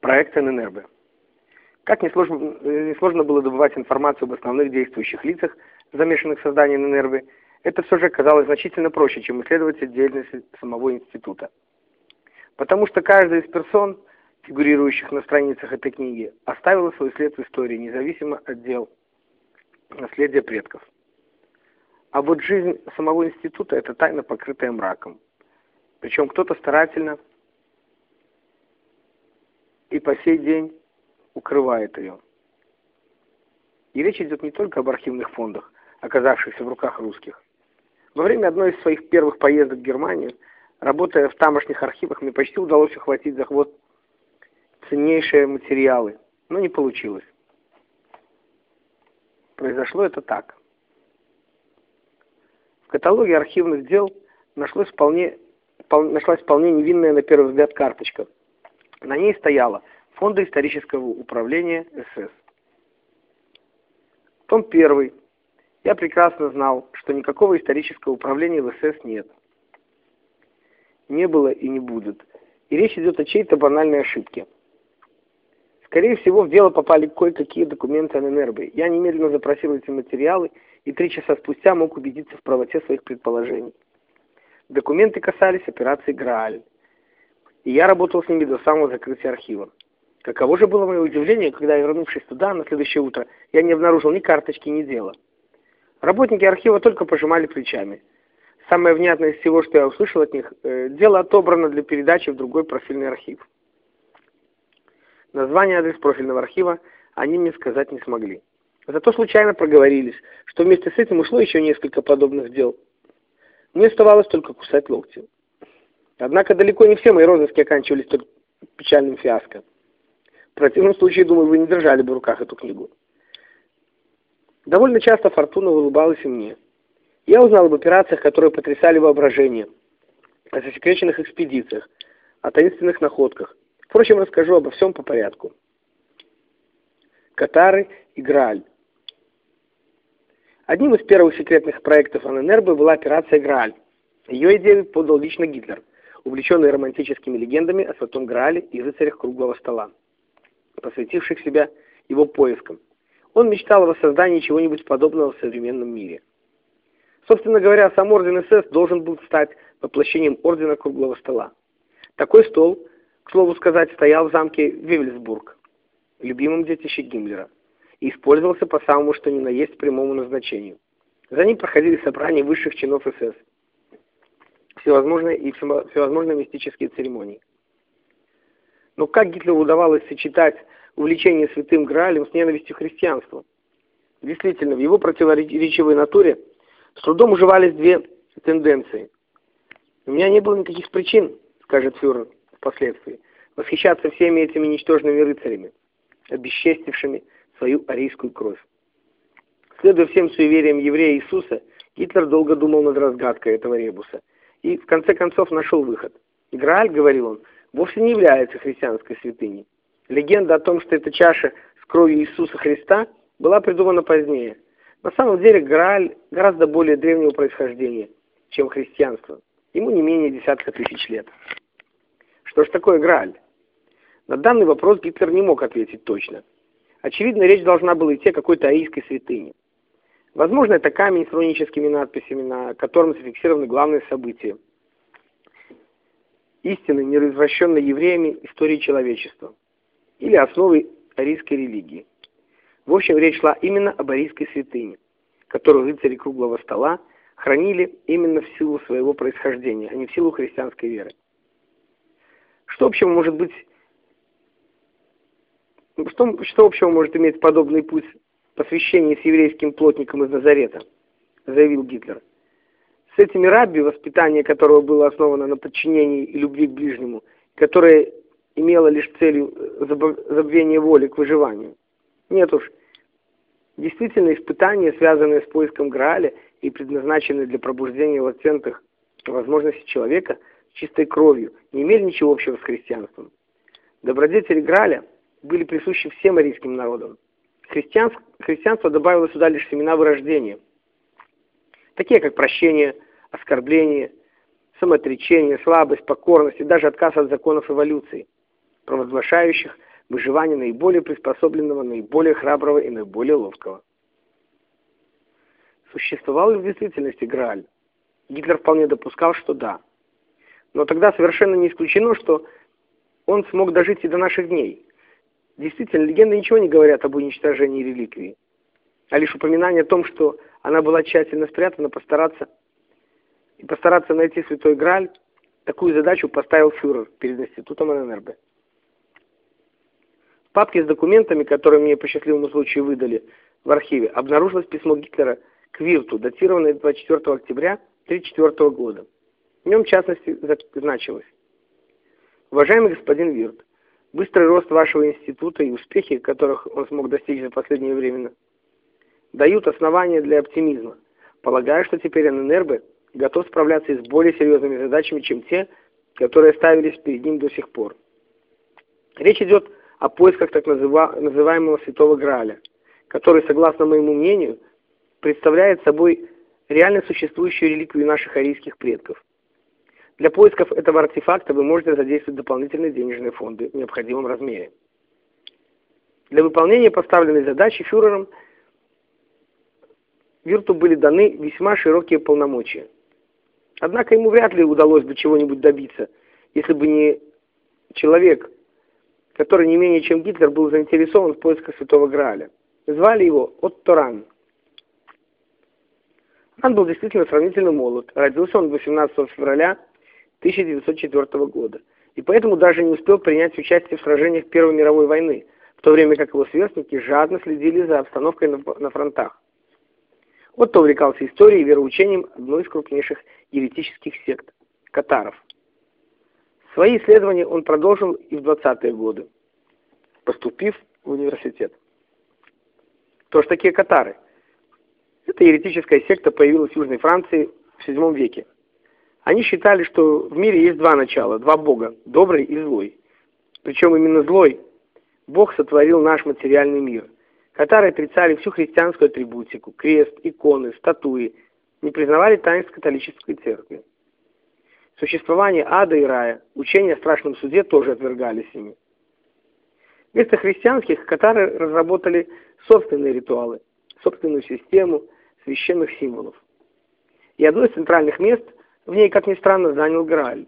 Проект ННРБ. Как несложно, несложно было добывать информацию об основных действующих лицах, замешанных в создании ННРБ, это все же оказалось значительно проще, чем исследовать деятельность самого института. Потому что каждая из персон, фигурирующих на страницах этой книги, оставила свой след в истории, независимо от дел наследия предков. А вот жизнь самого института – это тайна, покрытая мраком. Причем кто-то старательно и по сей день укрывает ее. И речь идет не только об архивных фондах, оказавшихся в руках русских. Во время одной из своих первых поездок в Германию, работая в тамошних архивах, мне почти удалось ухватить за хвост ценнейшие материалы, но не получилось. Произошло это так. В каталоге архивных дел нашлось вполне, нашлась вполне невинная на первый взгляд карточка. На ней стояло Фонда исторического управления СС. Том 1. Я прекрасно знал, что никакого исторического управления в СС нет. Не было и не будет. И речь идет о чьей-то банальной ошибке. Скорее всего, в дело попали кое-какие документы ННРБ. Я немедленно запросил эти материалы и три часа спустя мог убедиться в правоте своих предположений. Документы касались операции «Грааль». И я работал с ними до самого закрытия архива. Каково же было мое удивление, когда, вернувшись туда на следующее утро, я не обнаружил ни карточки, ни дела. Работники архива только пожимали плечами. Самое внятное из всего, что я услышал от них, э, дело отобрано для передачи в другой профильный архив. Название адрес профильного архива они мне сказать не смогли. Зато случайно проговорились, что вместе с этим ушло еще несколько подобных дел. Мне оставалось только кусать локти. Однако далеко не все мои розыски оканчивались только печальным фиаско. В противном случае, думаю, вы не держали бы в руках эту книгу. Довольно часто фортуна улыбалась и мне. Я узнал об операциях, которые потрясали воображение, о засекреченных экспедициях, о таинственных находках. Впрочем, расскажу обо всем по порядку. Катары и Грааль. Одним из первых секретных проектов ННРБ была операция Грааль. Ее идею подал лично Гитлер, увлеченный романтическими легендами о Святом Граале и рыцарях круглого стола посвятивших себя его поискам. Он мечтал о воссоздании чего-нибудь подобного в современном мире. Собственно говоря, сам орден СС должен был стать воплощением ордена круглого стола. Такой стол, к слову сказать, стоял в замке Вивельсбург, любимом детище Гиммлера, и использовался по самому что ни на есть прямому назначению. За ним проходили собрания высших чинов СС, всевозможные и всевозможные мистические церемонии. Но как Гитлеру удавалось сочетать увлечение святым Граалем с ненавистью к христианству? Действительно, в его противоречивой натуре с трудом уживались две тенденции. У меня не было никаких причин, скажет фюрер впоследствии, восхищаться всеми этими ничтожными рыцарями, обесчестившими свою арийскую кровь. Следуя всем суевериям еврея Иисуса, Гитлер долго думал над разгадкой этого ребуса и в конце концов нашел выход. Грааль, говорил он, вовсе не является христианской святыней. Легенда о том, что эта чаша с кровью Иисуса Христа, была придумана позднее. На самом деле Грааль гораздо более древнего происхождения, чем христианство. Ему не менее десятка тысяч лет. Что ж такое Грааль? На данный вопрос Гитлер не мог ответить точно. Очевидно, речь должна была идти о какой-то аийской святыне. Возможно, это камень с руническими надписями, на котором зафиксированы главные события – истины, неразвращенной евреями истории человечества, или основы арийской религии. В общем, речь шла именно об арийской святыне, которую рыцари круглого стола хранили именно в силу своего происхождения, а не в силу христианской веры. Что общего может быть что, что общего может иметь подобный путь посвящения с еврейским плотником из Назарета, заявил Гитлер с этими рабби, воспитание которого было основано на подчинении и любви к ближнему, которое имело лишь целью э, забвение воли к выживанию. Нет уж, действительно испытания, связанные с поиском Грааля и предназначенные для пробуждения латентных возможностей человека чистой кровью, не имели ничего общего с христианством. Добродетели Граля были присущи всем арийским народам. Христианство, добавило сюда лишь семена вырождения, такие как прощение, оскорбление, самоотречение, слабость, покорность и даже отказ от законов эволюции, провозглашающих выживания наиболее приспособленного, наиболее храброго и наиболее ловкого. Существовал ли в действительности Грааль? Гитлер вполне допускал, что да. Но тогда совершенно не исключено, что он смог дожить и до наших дней. Действительно, легенды ничего не говорят об уничтожении реликвии, а лишь упоминание о том, что она была тщательно спрятана, постараться и постараться найти Святой Грааль, такую задачу поставил фюрер перед институтом ННРБ. В папке с документами, которые мне по счастливому случаю выдали в архиве, обнаружилось письмо Гитлера к Вирту, датированное 24 октября 1934 года. В нем, в частности, значилось. Уважаемый господин Вирт, быстрый рост вашего института и успехи, которых он смог достичь за последнее время, дают основания для оптимизма. Полагаю, что теперь ННРБ готов справляться и с более серьезными задачами, чем те, которые ставились перед ним до сих пор. Речь идет о поисках так называемого Святого Грааля, который, согласно моему мнению, представляет собой реально существующую реликвию наших арийских предков. Для поисков этого артефакта вы можете задействовать дополнительные денежные фонды в необходимом размере. Для выполнения поставленной задачи фюрером Вирту были даны весьма широкие полномочия. Однако ему вряд ли удалось бы чего-нибудь добиться, если бы не человек, который не менее чем Гитлер был заинтересован в поисках Святого Грааля. Звали его Отто Ран. Ран был действительно сравнительно молод. Родился он 18 февраля 1904 года, и поэтому даже не успел принять участие в сражениях Первой мировой войны, в то время как его сверстники жадно следили за обстановкой на, фронтах. Отто увлекался историей и вероучением одной из крупнейших еретических сект – катаров. Свои исследования он продолжил и в 20-е годы, поступив в университет. Кто же такие катары? Эта еретическая секта появилась в Южной Франции в VII веке. Они считали, что в мире есть два начала, два бога, добрый и злой. Причем именно злой Бог сотворил наш материальный мир. Катары отрицали всю христианскую атрибутику, крест, иконы, статуи, не признавали таинств католической церкви. Существование ада и рая, учение о страшном суде тоже отвергались ими. Вместо христианских катары разработали собственные ритуалы, собственную систему священных символов. И одно из центральных мест – в ней, как ни странно, занял Грааль.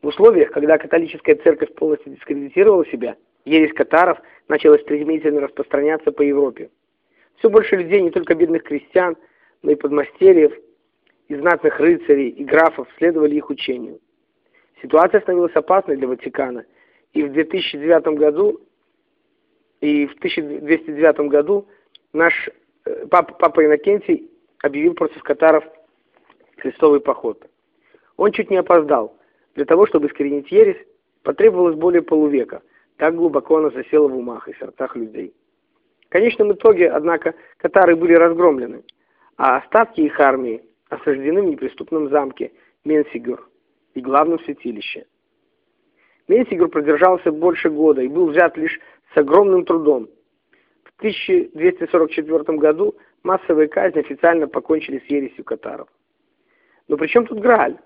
В условиях, когда католическая церковь полностью дискредитировала себя, ересь катаров начала стремительно распространяться по Европе. Все больше людей, не только бедных крестьян, но и подмастерьев, и знатных рыцарей, и графов следовали их учению. Ситуация становилась опасной для Ватикана, и в 2009 году, и в 1209 году наш э, папа, папа Иннокентий объявил против катаров крестовый поход. Он чуть не опоздал. Для того, чтобы искоренить ересь, потребовалось более полувека. Так глубоко она засела в умах и сердцах людей. В конечном итоге, однако, катары были разгромлены, а остатки их армии осаждены в неприступном замке Менсигур и главном святилище. Менсигур продержался больше года и был взят лишь с огромным трудом. В 1244 году массовые казни официально покончили с ересью катаров. Но при чем тут Грааль?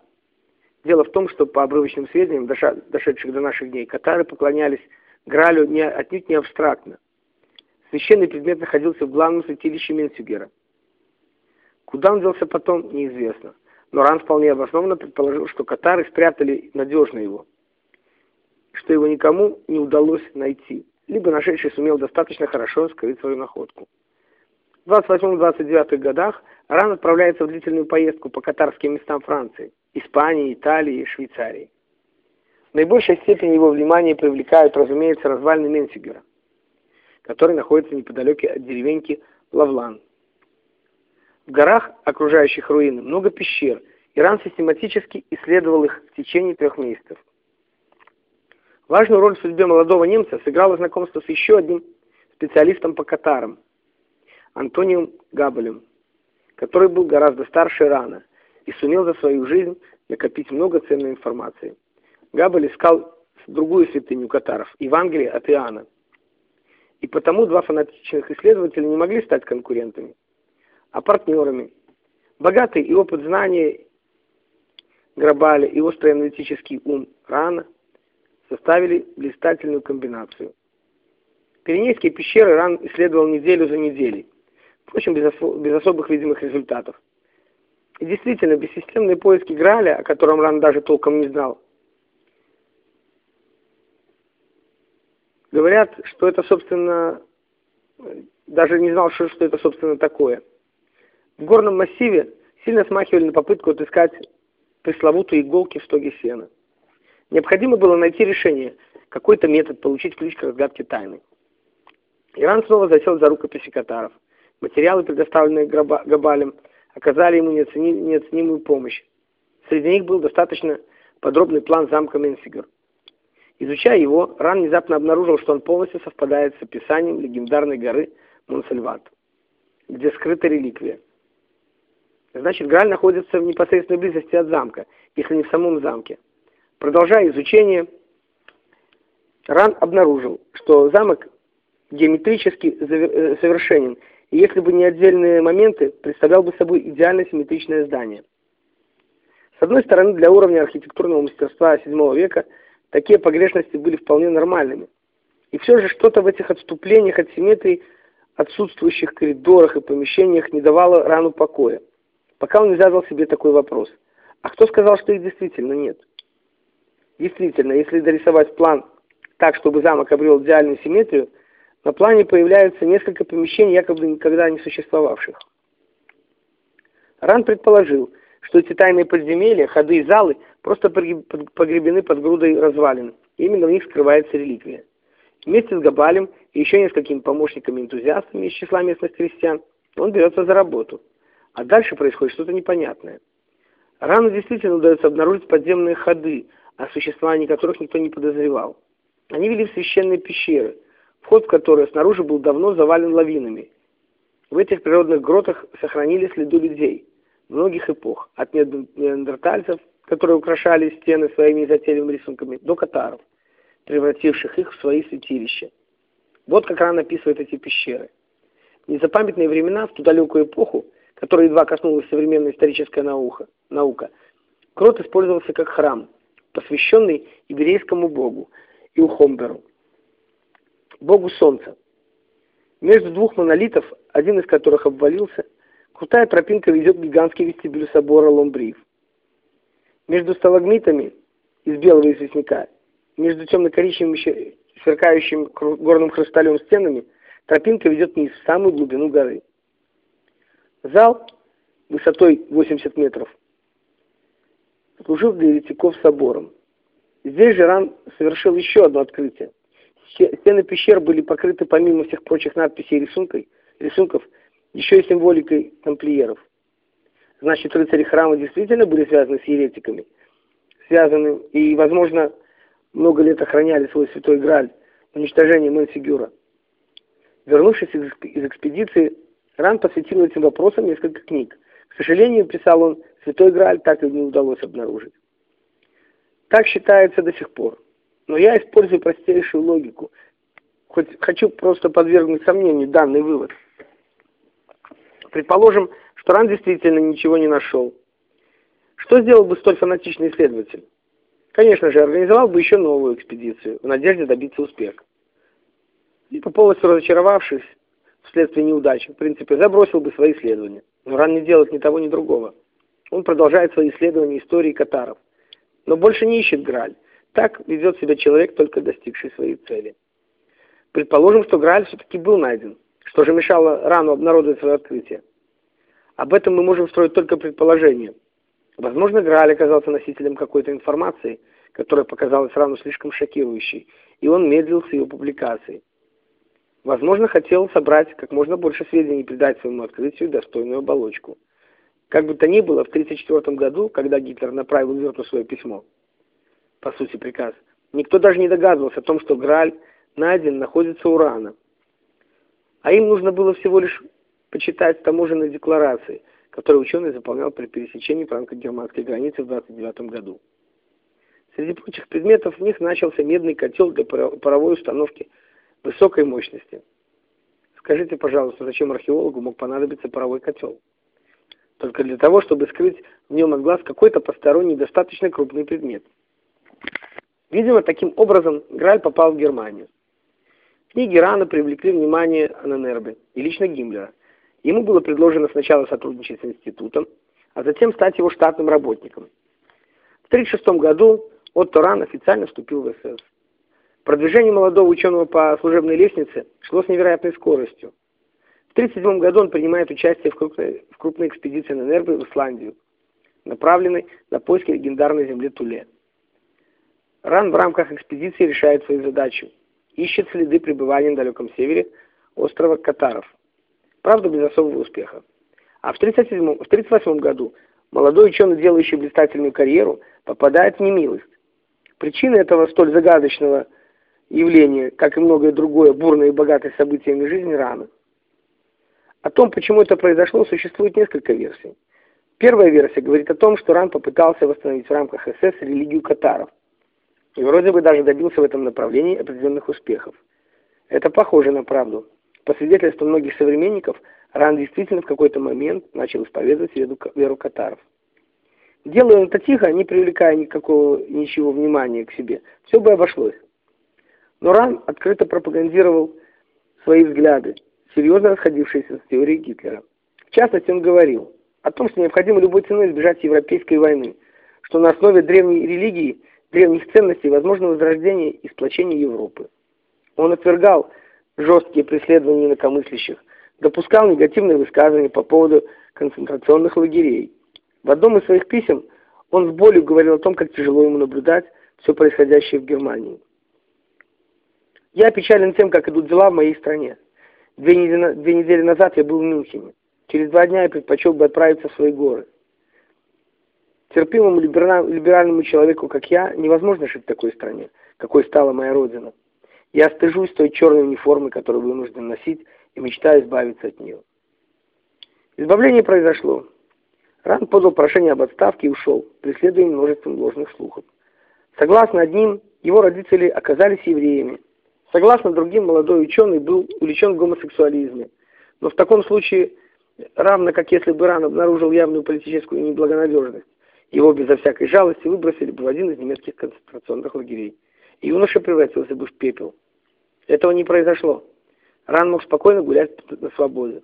Дело в том, что по обрывочным сведениям, дошедших до наших дней, катары поклонялись Граалю не, отнюдь не абстрактно. Священный предмет находился в главном святилище Менсюгера. Куда он делся потом, неизвестно. Но Ран вполне обоснованно предположил, что катары спрятали надежно его, что его никому не удалось найти, либо нашедший сумел достаточно хорошо скрыть свою находку. В 28-29 годах Ран отправляется в длительную поездку по катарским местам Франции, Испании, Италии и Швейцарии. В наибольшей степени его внимание привлекают, разумеется, развалины Менсигера, который находится неподалеку от деревеньки Лавлан. В горах, окружающих руины, много пещер, и Ран систематически исследовал их в течение трех месяцев. Важную роль в судьбе молодого немца сыграло знакомство с еще одним специалистом по катарам – Антонием Габелем, который был гораздо старше Рана и сумел за свою жизнь накопить много ценной информации. Габель искал другую святыню катаров – Евангелие от Иоанна. И потому два фанатичных исследователя не могли стать конкурентами, а партнерами. Богатый и опыт знания Грабаля и острый аналитический ум Рана составили блистательную комбинацию. Пиренейские пещеры Ран исследовал неделю за неделей, впрочем, без, ос без особых видимых результатов. И действительно, бессистемные поиски Граля, о котором Ран даже толком не знал, говорят, что это, собственно, даже не знал, что, что это, собственно, такое. В горном массиве сильно смахивали на попытку отыскать пресловутые иголки в стоге сена. Необходимо было найти решение, какой-то метод получить ключ к разгадке тайны. Иран снова засел за рукописи Катаров. Материалы, предоставленные Габалем, оказали ему неоценимую помощь. Среди них был достаточно подробный план замка Менсигер. Изучая его, Ран внезапно обнаружил, что он полностью совпадает с описанием легендарной горы Монсальват, где скрыта реликвия. Значит, Грааль находится в непосредственной близости от замка, если не в самом замке. Продолжая изучение, Ран обнаружил, что замок геометрически э, совершенен, и если бы не отдельные моменты, представлял бы собой идеально симметричное здание. С одной стороны, для уровня архитектурного мастерства VII века такие погрешности были вполне нормальными. И все же что-то в этих отступлениях от симметрии, отсутствующих коридорах и помещениях не давало рану покоя, пока он не задал себе такой вопрос. А кто сказал, что их действительно нет? Действительно, если дорисовать план так, чтобы замок обрел идеальную симметрию, на плане появляются несколько помещений, якобы никогда не существовавших. Ран предположил, что эти тайные подземелья, ходы и залы просто погребены под грудой развалин. Именно в них скрывается реликвия. Вместе с Габалем и еще несколькими помощниками-энтузиастами из числа местных крестьян он берется за работу. А дальше происходит что-то непонятное. Рану действительно удается обнаружить подземные ходы, о существовании которых никто не подозревал. Они вели в священные пещеры, вход в которые снаружи был давно завален лавинами. В этих природных гротах сохранили следы людей многих эпох, от неандертальцев, которые украшали стены своими затейливыми рисунками, до катаров, превративших их в свои святилища. Вот как Ран описывает эти пещеры. В незапамятные времена, в ту далекую эпоху, которой едва коснулась современная историческая наука, наука Крот использовался как храм, посвященный иберейскому богу Иухомберу, богу солнца. Между двух монолитов, один из которых обвалился, крутая тропинка ведет к гигантский вестибюль собора Ломбриев. Между сталагмитами из белого известняка, между темно-коричневым сверкающим горным хрусталем стенами, тропинка ведет вниз, в самую глубину горы. Зал высотой 80 метров служил для еретиков собором. Здесь же совершил еще одно открытие. Стены пещер были покрыты помимо всех прочих надписей и рисунков, рисунков еще и символикой тамплиеров. Значит, рыцари храма действительно были связаны с еретиками, связаны и, возможно, много лет охраняли свой святой Грааль уничтожение Мэнсигюра. Вернувшись из экспедиции, Ран посвятил этим вопросам несколько книг. К сожалению, писал он, святой Грааль так и не удалось обнаружить. Так считается до сих пор. Но я использую простейшую логику. Хоть хочу просто подвергнуть сомнению данный вывод. Предположим, что Ран действительно ничего не нашел. Что сделал бы столь фанатичный исследователь? Конечно же, организовал бы еще новую экспедицию в надежде добиться успеха. И по полностью разочаровавшись вследствие неудачи, в принципе, забросил бы свои исследования. Но Ран не делает ни того, ни другого. Он продолжает свои исследования истории катаров но больше не ищет Грааль. Так ведет себя человек, только достигший своей цели. Предположим, что Грааль все-таки был найден. Что же мешало рану обнародовать свое открытие? Об этом мы можем строить только предположение. Возможно, Грааль оказался носителем какой-то информации, которая показалась рану слишком шокирующей, и он медлил с ее публикацией. Возможно, хотел собрать как можно больше сведений и придать своему открытию достойную оболочку. Как бы то ни было, в 1934 году, когда Гитлер направил Верту свое письмо, по сути приказ, никто даже не догадывался о том, что Грааль найден находится у Рана. А им нужно было всего лишь почитать таможенные декларации, которые ученый заполнял при пересечении франко-германской границы в 1929 году. Среди прочих предметов в них начался медный котел для паровой установки высокой мощности. Скажите, пожалуйста, зачем археологу мог понадобиться паровой котел? только для того, чтобы скрыть в нем от глаз какой-то посторонний достаточно крупный предмет. Видимо, таким образом Граль попал в Германию. Книги рано привлекли внимание Анненербе и лично Гиммлера. Ему было предложено сначала сотрудничать с институтом, а затем стать его штатным работником. В 1936 году Отто Ран официально вступил в СС. Продвижение молодого ученого по служебной лестнице шло с невероятной скоростью. В 1937 году он принимает участие в крупной, в крупной экспедиции на Нербе в Исландию, направленной на поиски легендарной земли Туле. Ран в рамках экспедиции решает свою задачу. Ищет следы пребывания на далеком севере острова Катаров. Правда, без особого успеха. А в 1938 году молодой ученый, делающий блистательную карьеру, попадает в немилость. Причина этого столь загадочного явления, как и многое другое, бурное и богатое событиями жизни, рано. О том, почему это произошло, существует несколько версий. Первая версия говорит о том, что Ран попытался восстановить в рамках СС религию катаров – и вроде бы даже добился в этом направлении определенных успехов. Это похоже на правду. По свидетельству многих современников, Ран действительно в какой-то момент начал исповедовать веру, катаров. Делая это тихо, не привлекая никакого ничего внимания к себе, все бы обошлось. Но Ран открыто пропагандировал свои взгляды, серьезно расходившиеся с теорией Гитлера. В частности, он говорил о том, что необходимо любой ценой избежать европейской войны, что на основе древней религии – древних ценностей возможно возрождение и сплочение Европы. Он отвергал жесткие преследования инакомыслящих, допускал негативные высказывания по поводу концентрационных лагерей. В одном из своих писем он с болью говорил о том, как тяжело ему наблюдать все происходящее в Германии. Я печален тем, как идут дела в моей стране. Две недели, две недели назад я был в Мюнхене. Через два дня я предпочел бы отправиться в свои горы. Терпимому либеральному человеку, как я, невозможно жить в такой стране, какой стала моя родина. Я стыжусь той черной униформы, которую вынужден носить, и мечтаю избавиться от нее. Избавление произошло. Ран подал прошение об отставке и ушел, преследуя множеством ложных слухов. Согласно одним, его родители оказались евреями. Согласно другим, молодой ученый был увлечен в гомосексуализме. Но в таком случае, равно как если бы Ран обнаружил явную политическую неблагонадежность, его безо всякой жалости выбросили бы в один из немецких концентрационных лагерей. И юноша превратился бы в пепел. Этого не произошло. Ран мог спокойно гулять на свободе.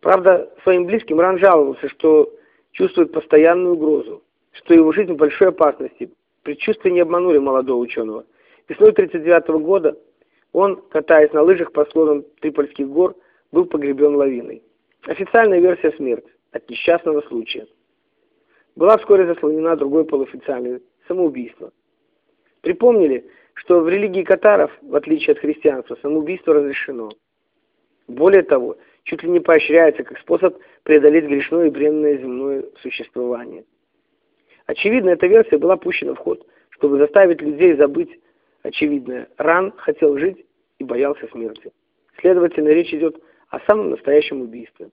Правда, своим близким Ран жаловался, что чувствует постоянную угрозу, что его жизнь в большой опасности. Предчувствия не обманули молодого ученого. Весной 1939 года он, катаясь на лыжах по склонам Трипольских гор, был погребен лавиной. Официальная версия смерти от несчастного случая была вскоре заслонена другой полуофициальной – самоубийство. Припомнили, что в религии катаров, в отличие от христианства, самоубийство разрешено. Более того, чуть ли не поощряется как способ преодолеть грешное и бренное земное существование. Очевидно, эта версия была пущена в ход, чтобы заставить людей забыть очевидное. Ран хотел жить и боялся смерти. Следовательно, речь идет о самом настоящем убийстве.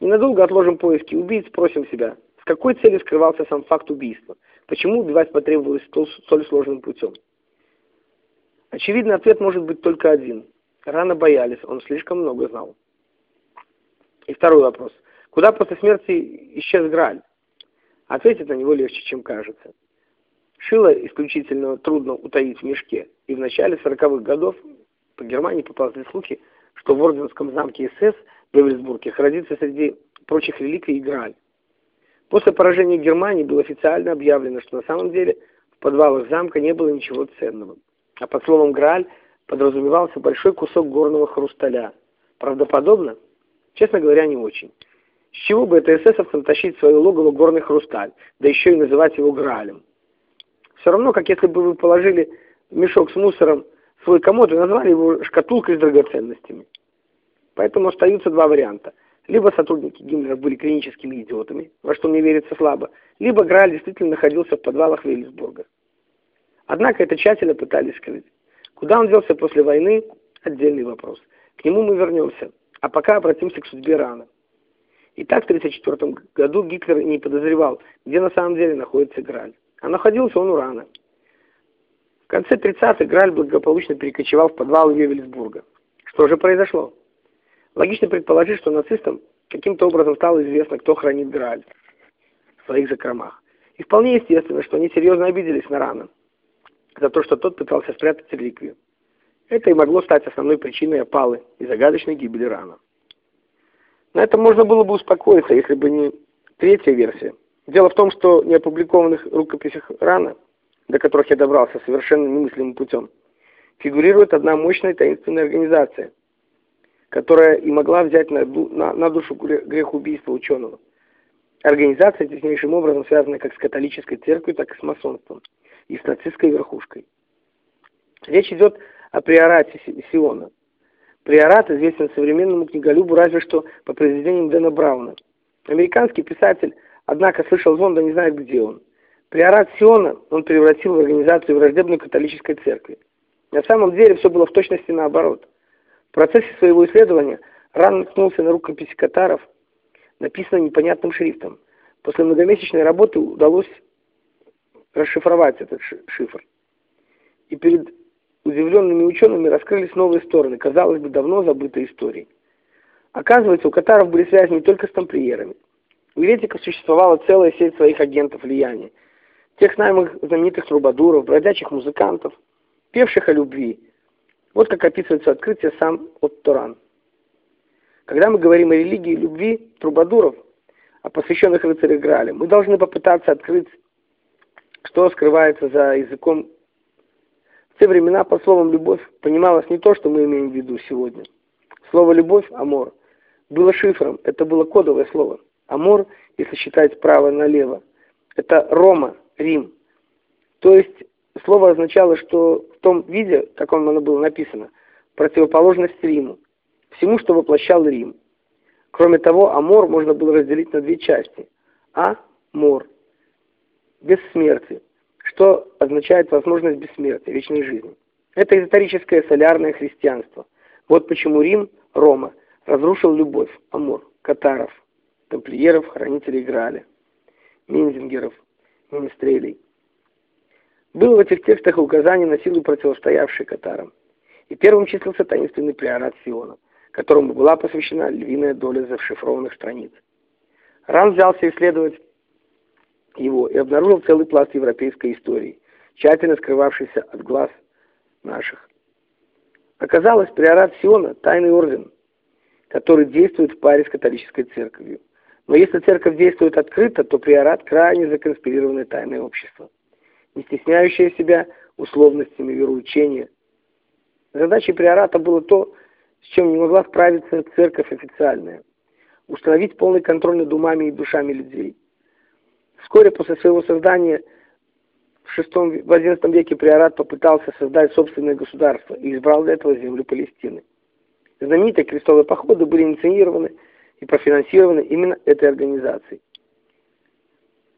Ненадолго отложим поиски убийц, спросим себя, какой целью скрывался сам факт убийства? Почему убивать потребовалось столь сложным путем? Очевидно, ответ может быть только один. Рано боялись, он слишком много знал. И второй вопрос. Куда после смерти исчез Грааль? Ответить на него легче, чем кажется. Шило исключительно трудно утаить в мешке, и в начале 40-х годов по Германии поползли слухи, что в Орденском замке СС в Эвельсбурге хранится среди прочих реликвий Грааль. После поражения Германии было официально объявлено, что на самом деле в подвалах замка не было ничего ценного. А под словом «Грааль» подразумевался большой кусок горного хрусталя. Правдоподобно? Честно говоря, не очень. С чего бы это эсэсовцам тащить в свое логово горный хрусталь, да еще и называть его Граалем? Все равно, как если бы вы положили мешок с мусором свой комод и назвали его шкатулкой с драгоценностями. Поэтому остаются два варианта – либо сотрудники Гиммлера были клиническими идиотами, во что мне верится слабо, либо Грааль действительно находился в подвалах Вейлисбурга. Однако это тщательно пытались скрыть. Куда он делся после войны – отдельный вопрос. К нему мы вернемся, а пока обратимся к судьбе Рана. Итак, в 1934 году Гитлер не подозревал, где на самом деле находится Грааль. А находился он у Рана. В конце 30-х Грааль благополучно перекочевал в подвал Вевельсбурга. Что же произошло? Логично предположить, что нацистам каким-то образом стало известно, кто хранит Грааль в своих закромах. И вполне естественно, что они серьезно обиделись на Рана. за то, что тот пытался спрятать реликвию. Это и могло стать основной причиной опалы и загадочной гибели Рана. На этом можно было бы успокоиться, если бы не третья версия. Дело в том, что неопубликованных рукописях Рана, до которых я добрался совершенно немыслимым путем, фигурирует одна мощная таинственная организация, которая и могла взять на, на, на душу грех убийства ученого. Организация теснейшим образом связана как с католической церковью, так и с масонством, и с нацистской верхушкой. Речь идет о приорате Сиона. Приорат известен современному книголюбу разве что по произведениям Дэна Брауна. Американский писатель, однако, слышал звон, не знает, где он. Приорат Сиона он превратил в организацию враждебной католической церкви. На самом деле все было в точности наоборот. В процессе своего исследования Ран наткнулся на рукопись катаров, написанную непонятным шрифтом. После многомесячной работы удалось расшифровать этот шифр. И перед удивленными учеными раскрылись новые стороны, казалось бы, давно забытой истории. Оказывается, у катаров были связи не только с тамплиерами. У еретиков существовала целая сеть своих агентов влияния. Тех самых знаменитых трубадуров, бродячих музыкантов, певших о любви. Вот как описывается открытие сам от Торан. Когда мы говорим о религии любви трубадуров, о посвященных рыцарях Граале, мы должны попытаться открыть, что скрывается за языком в те времена под словом «любовь» понималось не то, что мы имеем в виду сегодня. Слово «любовь» — «амор» было шифром, это было кодовое слово. «Амор», если считать справа налево, это «Рома», «Рим». То есть слово означало, что в том виде, как оно было написано, противоположность Риму, всему, что воплощал Рим. Кроме того, Амор можно было разделить на две части. А – Мор, бессмертие, что означает возможность бессмертия, вечной жизни. Это эзотерическое солярное христианство. Вот почему Рим, Рома, разрушил любовь, Амур, катаров, тамплиеров, хранителей Граля, минзингеров, министрелей. Было в этих текстах указание на силу, противостоявшей катарам. И первым числился таинственный приорат Сиона, которому была посвящена львиная доля зашифрованных страниц. Ран взялся исследовать его и обнаружил целый пласт европейской истории, тщательно скрывавшийся от глаз наших. Оказалось, приорат Сиона – тайный орден, который действует в паре с католической церковью. Но если церковь действует открыто, то приорат – крайне законспирированное тайное общество, не стесняющее себя условностями вероучения. Задачей приората было то, с чем не могла справиться церковь официальная – установить полный контроль над умами и душами людей – Вскоре после своего создания в VI, в XI веке приорат попытался создать собственное государство и избрал для этого землю Палестины. Знаменитые крестовые походы были инициированы и профинансированы именно этой организацией.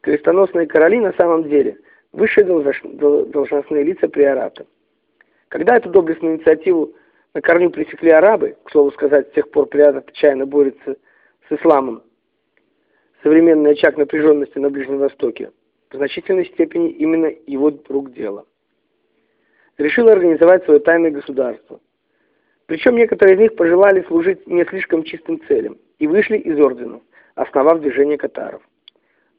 Крестоносные короли на самом деле высшие должностные лица приората. Когда эту доблестную инициативу на корню пресекли арабы, к слову сказать, с тех пор приорат отчаянно борется с исламом, современный очаг напряженности на Ближнем Востоке, в значительной степени именно его рук дело. Решил организовать свое тайное государство. Причем некоторые из них пожелали служить не слишком чистым целям и вышли из орденов, основав движение катаров.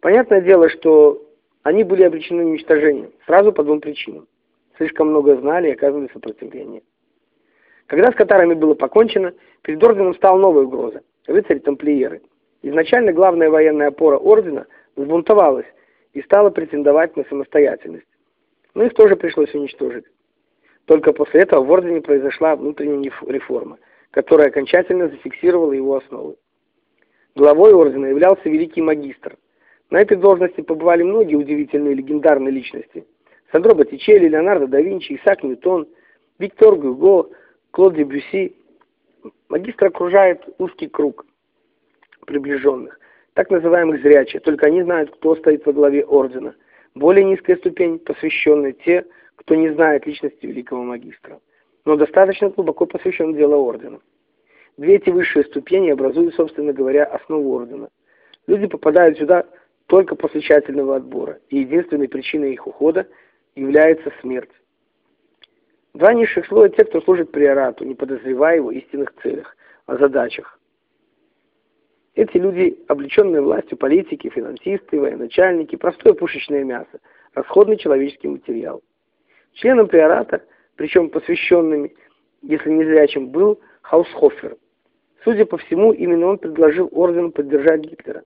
Понятное дело, что они были обречены на уничтожение, сразу по двум причинам. Слишком много знали и оказывали сопротивление. Когда с катарами было покончено, перед орденом стала новая угроза – рыцари-тамплиеры – Изначально главная военная опора ордена взбунтовалась и стала претендовать на самостоятельность. Но их тоже пришлось уничтожить. Только после этого в ордене произошла внутренняя реформа, которая окончательно зафиксировала его основы. Главой ордена являлся великий магистр. На этой должности побывали многие удивительные легендарные личности. Сандро Боттичелли, Леонардо да Винчи, Исаак Ньютон, Виктор Гюго, Клод Дебюсси. Магистр окружает узкий круг – приближенных, так называемых зрячие, только они знают, кто стоит во главе ордена. Более низкая ступень, посвященная те, кто не знает личности великого магистра, но достаточно глубоко посвящен делу ордена. Две эти высшие ступени образуют, собственно говоря, основу ордена. Люди попадают сюда только после тщательного отбора, и единственной причиной их ухода является смерть. Два низших слоя – те, кто служит приорату, не подозревая его истинных целях, о задачах. Эти люди, облеченные властью политики, финансисты, военачальники, простое пушечное мясо, расходный человеческий материал. Членом приората, причем посвященными, если не зрячим, был Хаусхофер. Судя по всему, именно он предложил ордену поддержать Гитлера.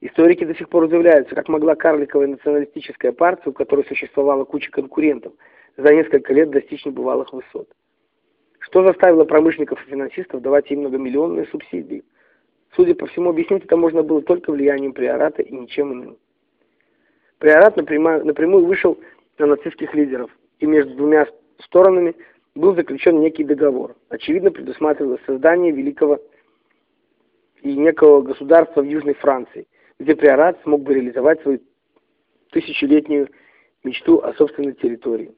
Историки до сих пор удивляются, как могла карликовая националистическая партия, у которой существовала куча конкурентов, за несколько лет достичь небывалых высот. Что заставило промышленников и финансистов давать им многомиллионные субсидии? Судя по всему, объяснить это можно было только влиянием приората и ничем иным. Приорат напрямую, вышел на нацистских лидеров, и между двумя сторонами был заключен некий договор. Очевидно, предусматривалось создание великого и некого государства в Южной Франции, где приорат смог бы реализовать свою тысячелетнюю мечту о собственной территории.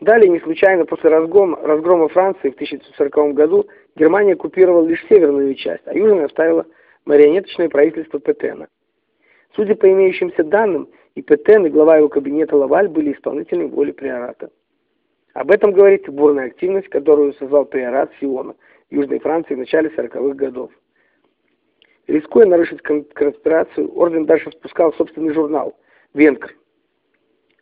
Далее, не случайно, после разгрома, разгрома Франции в 1940 году Германия оккупировала лишь северную часть, а южную оставила марионеточное правительство Петена. Судя по имеющимся данным, и Петен, и глава его кабинета Лаваль были исполнителями воли приората. Об этом говорит бурная активность, которую создал приорат Сиона в Южной Франции в начале 40-х годов. Рискуя нарушить конспирацию, орден дальше спускал собственный журнал «Венкр».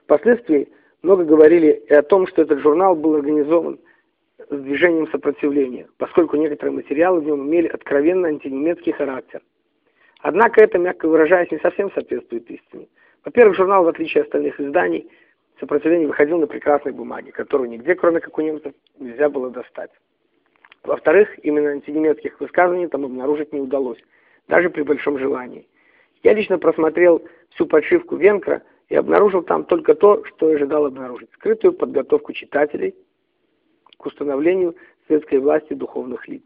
Впоследствии много говорили и о том, что этот журнал был организован с движением сопротивления, поскольку некоторые материалы в нем имели откровенно антинемецкий характер. Однако это, мягко выражаясь, не совсем соответствует истине. Во-первых, журнал, в отличие от остальных изданий, сопротивление выходил на прекрасной бумаге, которую нигде, кроме как у немцев, нельзя было достать. Во-вторых, именно антинемецких высказываний там обнаружить не удалось, даже при большом желании. Я лично просмотрел всю подшивку Венкра – и обнаружил там только то, что ожидал обнаружить. Скрытую подготовку читателей к установлению светской власти духовных лиц.